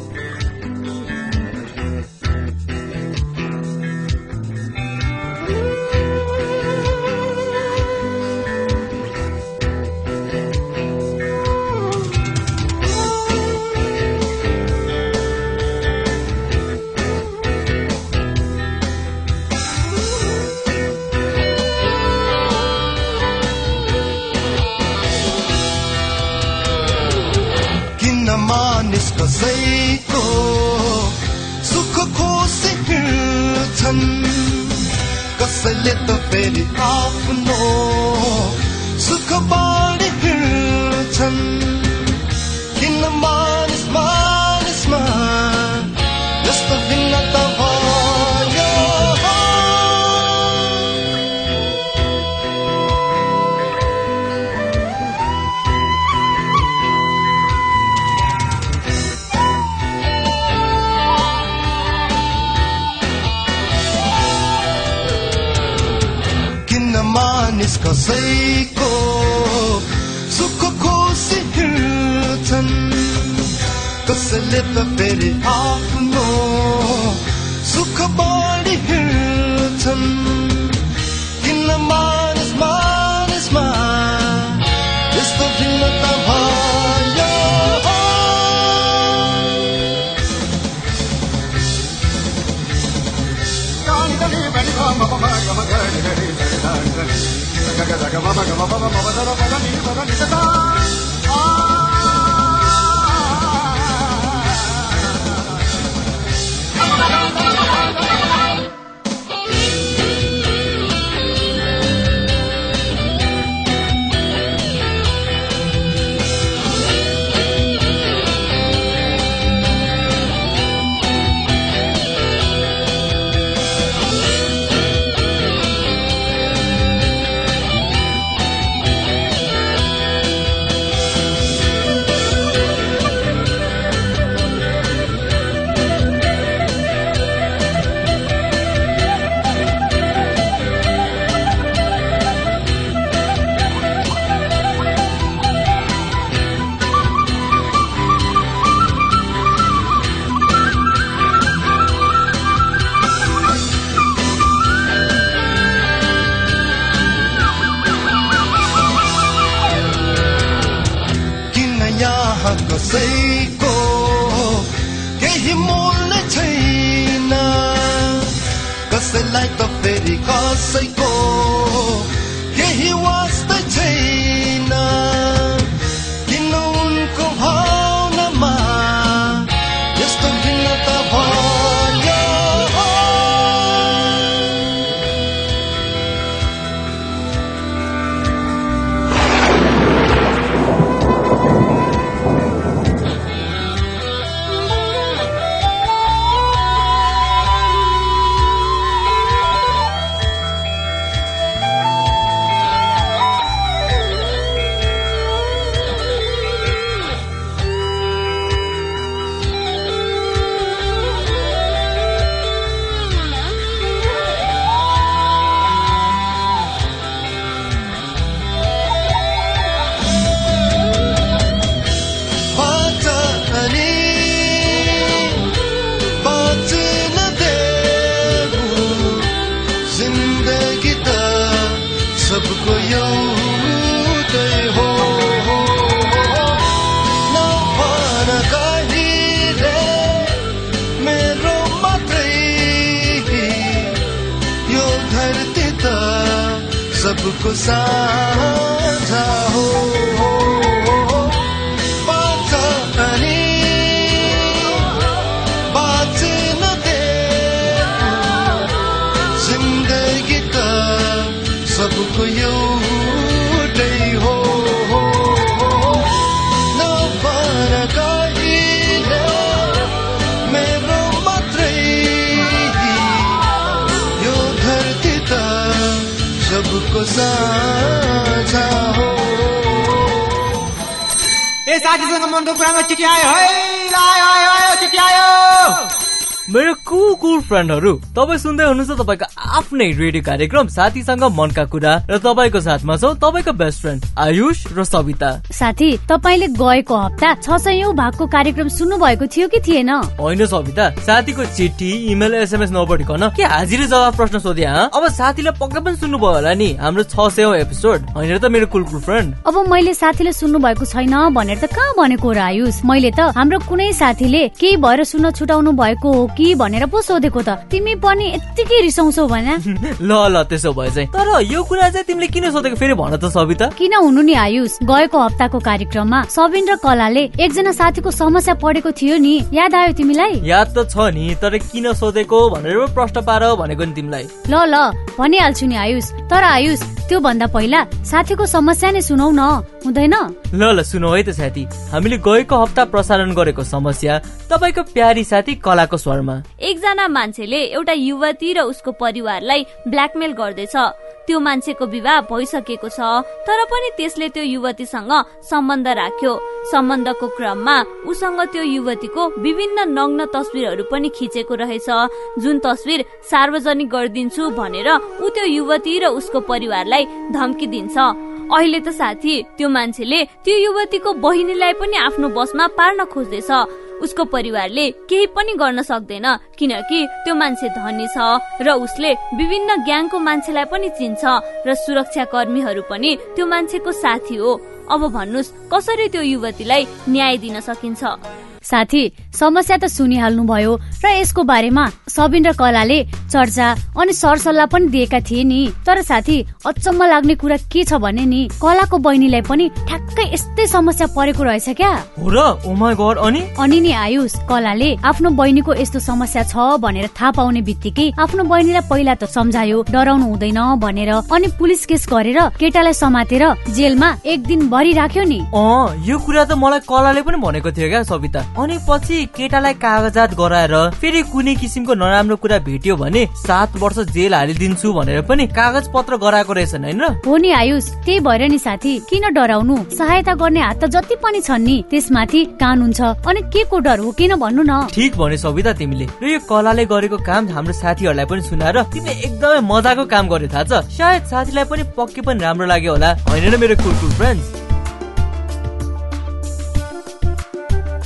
a little bit of more. So. lift a pity off more. Sukabani Hilton, Kinaman is mine, is mine. It's the Vinata Gagadaga, Mama, Mama, Mama, Mama, कसैको केही मोल छैन। कसैलाई त फेरि कसैको केही वास्तै छैन। धरती तक सबको साझा हो साझा हो ए साथीसँग मनको कुरामा चिठी आयो है आयो आयो आयो चिठी आयो मेरो कुल फ्रेन्डहरू तपाईँ सुन्दै हुनुहुन्छ तपाईँको आफ्नै रेडियो कार्यक्रम साथीसँग मनका कुरा र तपाईँको साथमा छौ तपाईँको बेस्ट फ्रेन्ड आयुष र सविता। साथी तपाईँले गएको हप्ता छ सयौं भागको कार्यक्रम सुन्नु भएको थियो कि थिएन? होइन सविता साथीको चिठी इमेल एसएमएस नपढिकन के हाजिरी जवाब प्रश्न सोधे हाँ? अब साथीले पक्कै पनि सुन्नुभयो होला नि हाम्रो छ सय एपिसोड होइन त मेरो कुल कुल फ्रेन्ड अब मैले साथीले सुन्नु भएको छैन भनेर त कहाँ भनेको र आयुष? मैले त हाम्रो कुनै साथीले केही भएर सुन्न छुटाउनु भएको हो कि भनेर पो सोधेको त। तिमी पनि यत्तिकै रिसाउँछौ भने ल ल त्यसो भए चाहिँ। तर यो कुरा चाहिँ तिमीले किन सोधेको फेरि भन त सविता। किन हुनु नि आयुष? गएको हप्ताको कार्यक्रममा सबिन र कलाले एकजना साथीको समस्या पढेको थियो नि। याद आयो तिमीलाई? याद त छ नि तर किन सोधेको भनेर प्रश्न पार भनेको नि तिमीलाई। ल ल भनिहाल्छु नि आयुष। तर आयुष त्यो भन्दा पहिला साथीको समस्या नै सुनौ न हुँदैन? ल ल सुनौ है त साथी। हामीले गएको हप्ता प्रसारण गरेको समस्या तपाईँको प्यारी साथी कलाको स्वरमा। एकजना मान्छेले एउटा युवती र उसको परिवारलाई ब्ल्याकमेल गर्दैछ। त्यो मान्छेको विवाह भइसकेको छ तर पनि त्यसले त्यो युवतीसँग सम्बन्ध राख्यो। सम्बन्धको क्रममा उसँग त्यो युवतीको विभिन्न नग्न तस्विरहरू पनि खिचेको रहेछ। जुन तस्विर सार्वजनिक गरिदिन्छु भनेर ऊ त्यो युवती र उसको परिवारलाई धम्की दिन्छ अहिले त साथी त्यो मान्छेले त्यो युवतीको बहिनीलाई पनि आफ्नो बसमा पार्न खोज्दैछ। उसको परिवारले केही पनि गर्न सक्दैन किनकि त्यो मान्छे धनी छ र उसले विभिन्न ग्याङको मान्छेलाई पनि चिन्छ र सुरक्षा कर्मीहरू पनि त्यो मान्छेको साथी हो। अब भन्नुहोस् कसरी त्यो युवतीलाई न्याय दिन सकिन्छ? साथी समस्या त सुनिहाल्नु भयो र यसको बारेमा सबिन र कलाले चर्चा अनि सरसल्लाह पनि दिएका थिए नि। तर साथी अचम्म लाग्ने कुरा के छ भने नि कलाको बहिनीलाई पनि ठ्याक्कै यस्तै समस्या परेको रहेछ क्या? हो र गॉड अनि? अनि नि आयुष कलाले आफ्नो बहिनीको यस्तो समस्या छ भनेर थाहा पाउने बित्तिकै आफ्नो बहिनीलाई पहिला त सम्झायो डराउनु हुँदैन भनेर अनि पुलिस केस गरेर केटालाई समातेर जेलमा एक दिन भरि राख्यो नि। अँ यो कुरा त मलाई कलाले पनि भनेको थियो क्या सविता। अनि पछि केटालाई कागजात गराएर फेरि कुनै किसिमको नराम्रो कुरा भेट्यो भने सात वर्ष जेल हालिदिन्छु भनेर पनि कागज पत्र गराएको रहेछन् होइन? हो नि आयुष त्यही भएर नि साथी किन डराउनु? सहायता गर्ने हात त जति पनि छन् नि त्यसमाथि कानुन छ अनि के को डर हो किन भन्नु न? ठिक भने सविता तिमीले। र यो कलाले गरेको काम हाम्रो साथीहरूलाई पनि सुनाएर तिमीले एकदमै मजाको काम गरे थाहा छ? सायद साथीलाई पनि पक्कै पनि राम्रो लाग्यो होला। होइन मेरो कुल कुल फ्रेन्ड्स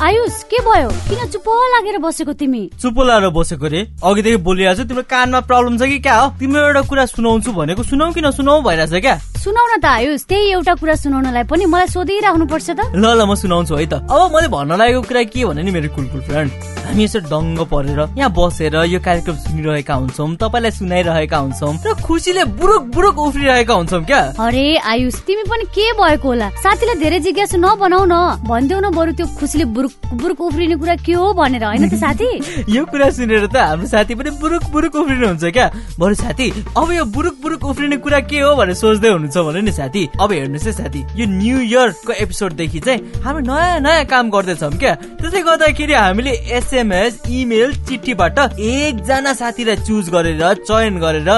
आयुष के भयो? किन चुप लागेर बसेको तिमी? चुप लाएर बसेको रे। अघिदेखि बोलिरहेको छु तिम्रो कानमा प्रब्लम छ कि क्या हो? तिम्रो एउटा कुरा सुनाउँछु भनेको सुनाउ कि नसुनाउ भइरहेछ क्या? सुनाउन त आयुष त्यही एउटा कुरा सुनाउनलाई पनि मलाई सोधिराख्नु पर्छ त। ल ल म सुनाउँछु है त। अब मैले भन्न लागेको कुरा के भने नि मेरो कुलकुल फ्रेन्ड हामी यसो डङ्ग परेर यहाँ बसेर यो कार्यक्रम सुनिरहेका हुन्छौँ तपाईँलाई सुनाइरहेका हुन्छौँ र खुसीले बुरुक बुरुक उफ्रिरहेका हुन्छौँ क्या? अरे आयुष तिमी पनि के भएको होला? साथीलाई धेरै जिज्ञासु नबनाउ न भनिदेऊ न बरु त्यो खुसीले बुरुक बुरुक उफ्रिने कुरा के हो भनेर होइन त साथी? यो कुरा सुनेर त हाम्रो साथी पनि बुरुक बुरुक उफ्रिनुहुन्छ क्या। बरु साथी अब यो बुरुक बुरुक उफ्रिने कुरा के हो भनेर सोच्दै हुनुहुन्छ भने नि साथी अब हेर्नुहोस् है साथी यो न्यू इयरको एपिसोडदेखि चाहिँ हामी नयाँ नयाँ काम गर्दैछौँ क्या। त्यसले गर्दाखेरि हामीले एसएमएस इमेल चिठीबाट एकजना साथीलाई चुज गरेर चयन गरेर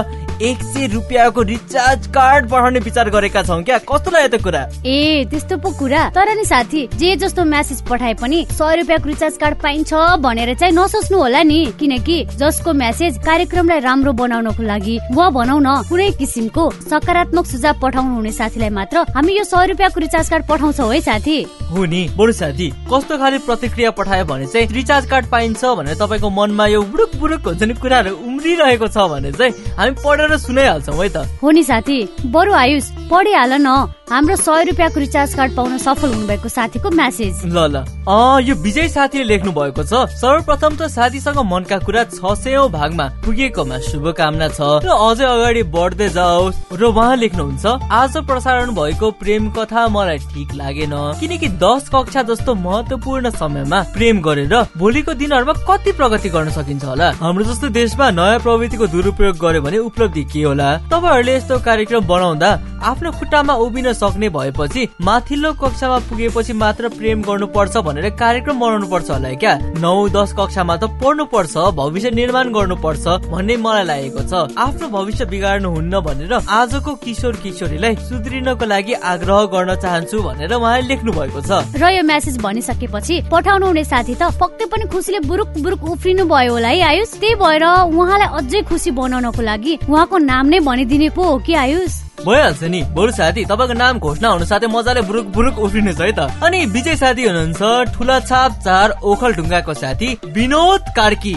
एक सय रुपियाँको रिचार्ज कार्ड पठाउने विचार गरेका छौँ क्या? कस्तो लाग्यो त कुरा? ए त्यस्तो पो कुरा। तर नि साथी जे जस्तो म्यासेज पठाए पनि सय रुपियाँको रिचार्ज कार्ड पाइन्छ भनेर चाहिँ नसोच्नु होला नि। किनकि जसको म्यासेज कार्यक्रमलाई राम्रो बनाउनको लागि वा भनौ न कुनै किसिमको सकारात्मक सुझाव पठाउनु हुने साथीलाई मात्र हामी यो सय रुपियाँको रिचार्ज कार्ड पठाउँछौ है साथी। हो नि बरु साथी कस्तो खाले प्रतिक्रिया पठायो भने चाहिँ रिचार्ज कार्ड पाइन्छ भनेर तपाईँको मनमा यो बुडुक बुडुक हुन्छ नि कुराहरू उम्रिरहेको छ भने चाहिँ हामी पढेर सुनाइहाल्छौँ है त। हो नि साथी बरु आयुष पढिहाल न। हाम्रो सय रुपियाँको रिचार्ज कार्ड पाउन सफल हुनुभएको साथीको म्यासेज। ल ल। अँ यो विजय साथीले लेख्नु भएको छ। सर्वप्रथम त साथीसँग मनका कुरा छ सयौं भागमा पुगेकोमा शुभकामना छ। र अझै अगाडि बढ्दै जाओस् र उहाँ लेख्नुहुन्छ आज प्रसारण भएको प्रेम कथा मलाई ठिक लागेन। किनकि दस कक्षा जस्तो महत्वपूर्ण समयमा प्रेम गरेर भोलिको दिनहरूमा कति प्रगति गर्न सकिन्छ होला? हाम्रो जस्तो देशमा नयाँ प्रविधिको दुरुपयोग गर्यो भने उपलब्धि के होला? तपाईँहरूले यस्तो कार्यक्रम बनाउँदा आफ्नो खुट्टामा उभिन सक्ने भएपछि माथिल्लो कक्षामा पुगेपछि मात्र प्रेम गर्नु पर्छ भनेर कार्यक्रम बनाउनु पर्छ होला क्या? नौ दस कक्षामा त पढ्नु पर्छ भविष्य निर्माण गर्नु पर्छ भन्ने मलाई लागेको छ। आफ्नो भविष्य बिगार्नु हुन्न भनेर आजको किशोर किशोरीलाई सुध्रिनको लागि आग्रह गर्न चाहन्छु भनेर उहाँले लेख्नु भएको छ। र यो म्यासेज भनिसकेपछि पठाउनु हुने साथी त पक्कै पनि खुसीले बुरुक बुरुक उफ्रिनु भयो होला है आयुष? त्यही भएर उहाँलाई अझै खुसी बनाउनको लागि उहाँको नाम नै भनिदिने पो हो कि आयुष? भइहाल्छ नि। बरु साथी तपाईँको नाम घोषणा हुनु साथै मजाले बुरुक बुरुक उफ्रिनेछ है त। अनि विजय साथी हुनुहुन्छ ठुला छाप चार ओखल ढुङ्गाको साथी विनोद कार्की।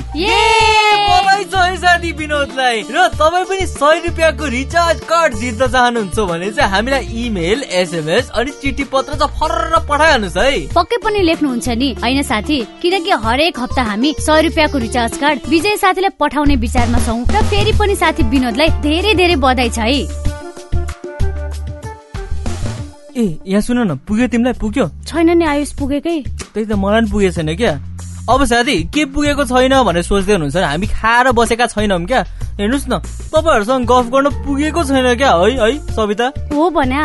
साथी विनोदलाई र तपाईँ पनि सय रुपियाँको रिचार्ज कार्ड जित्न चाहनुहुन्छ भने चाहिँ हामीलाई इमेल एसएमएस अनि चिठी पत्र चाहिँ फर्र पठाइहाल्नुहोस् है। पक्कै पनि लेख्नुहुन्छ नि। होइन साथी किनकि हरेक हप्ता हामी सय रुपियाँको रिचार्ज कार्ड विजय साथीलाई पठाउने विचारमा छौँ र फेरि पनि साथी विनोदलाई धेरै धेरै बधाई छ है। ए यहाँ सुन न पुग्यो तिमीलाई पुग्यो? छैन नि आयुष पुगेकै। त्यही त मलाई पनि पुगेको छैन क्या। अब साथी के पुगेको छैन भनेर सोच्दै हुनुहुन्छ हामी खाएर बसेका छैनौँ क्या। हेर्नुहोस् न तपाईँहरूसँग गफ गर्न पुगेको छैन क्या है है सविता? हो भन्या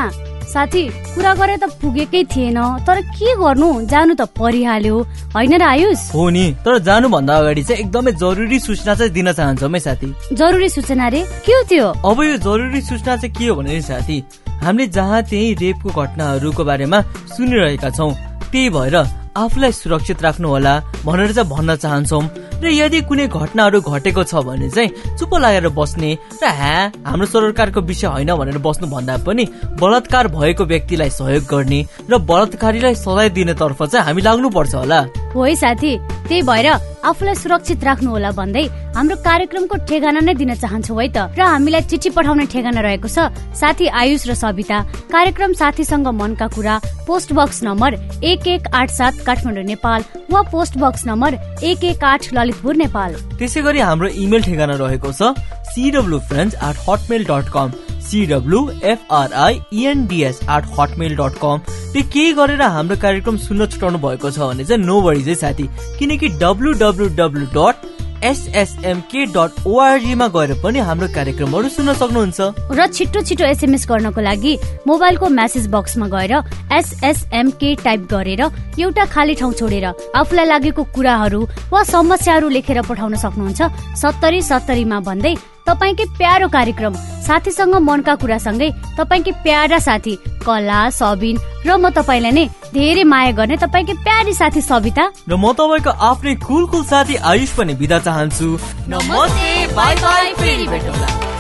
साथी कुरा गरे त पुगेकै थिएन तर के गर्नु? जानु त परिहाल्यो। होइन र आयुष? हो नि तर जानुभन्दा अगाडि चाहिँ एकदमै जरुरी सूचना चाहिँ दिन चाहन्छौँ है साथी। जरुरी सूचना रे? के हो त्यो? अब यो जरुरी सूचना चाहिँ के हो भने साथी हामीले जहाँ त्यही रेपको घटनाहरूको बारेमा सुनिरहेका छौँ त्यही भएर आफूलाई सुरक्षित राख्नु होला भनेर चाहिँ भन्न चाहन्छौँ। र यदि कुनै घटनाहरू घटेको छ भने चाहिँ चुप लागेर बस्ने र ह्या हाम्रो सरकारको विषय होइन भनेर बस्नु भन्दा पनि बलात्कार भएको व्यक्तिलाई सहयोग गर्ने र बलात्कारीलाई सजाय दिने तर्फ चाहिँ हामी लाग्नुपर्छ होला। हो है साथी त्यही भएर आफूलाई सुरक्षित राख्नु होला भन्दै हाम्रो कार्यक्रमको ठेगाना नै दिन चाहन्छौ है त। र हामीलाई चिठी पठाउने ठेगाना रहेको छ। साथी आयुष र सविता कार्यक्रम साथीसँग मनका कुरा पोस्ट बक्स नम्बर एक एक आठ सात काठमाडौँ नेपाल वा पोस्ट बक्स नम्बर एक एक आठ ललितपुर नेपाल। त्यसै गरी हाम्रो इमेल ठेगाना रहेको छ CW CW FRINDS at Hotmail dot com त्यो केही गरेर हाम्रो कार्यक्रम सुन्न छुटाउनु भएको छ भने चाहिँ नो वरी चाहिँ साथी। किनकि W W W dot SSMK dot ओआरजीमा गएर पनि हाम्रो कार्यक्रमहरू सुन्न सक्नुहुन्छ। र छिटो छिटो एसएमएस गर्नको लागि मोबाइलको म्यासेज बक्समा गएर एसएसएमके टाइप गरेर एउटा खाली ठाउँ छोडेर आफूलाई लागेको कुराहरू वा समस्याहरू लेखेर पठाउन सक्नुहुन्छ। सत्तरी सत्तरीमा भन्दै तपाईँकै प्यारो कार्यक्रम। साथीसँग मनका कुरासँगै तपाईँकै प्यारा साथी कला सबिन र म तपाईँलाई नै धेरै माया गर्ने तपाईँकै प्यारी साथी सविता। र म तपाईँको आफ्नै कुल कुल साथी आयुष पनि बिदा चाहन्छु। नमस्ते बाई बाई